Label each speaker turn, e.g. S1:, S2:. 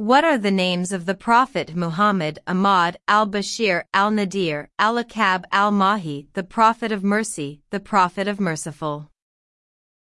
S1: What are the names of the Prophet Muhammad Ahmad al-Bashir al-Nadir al-Aqib al-Mahi, the Prophet of Mercy, the Prophet of Merciful?